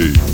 City.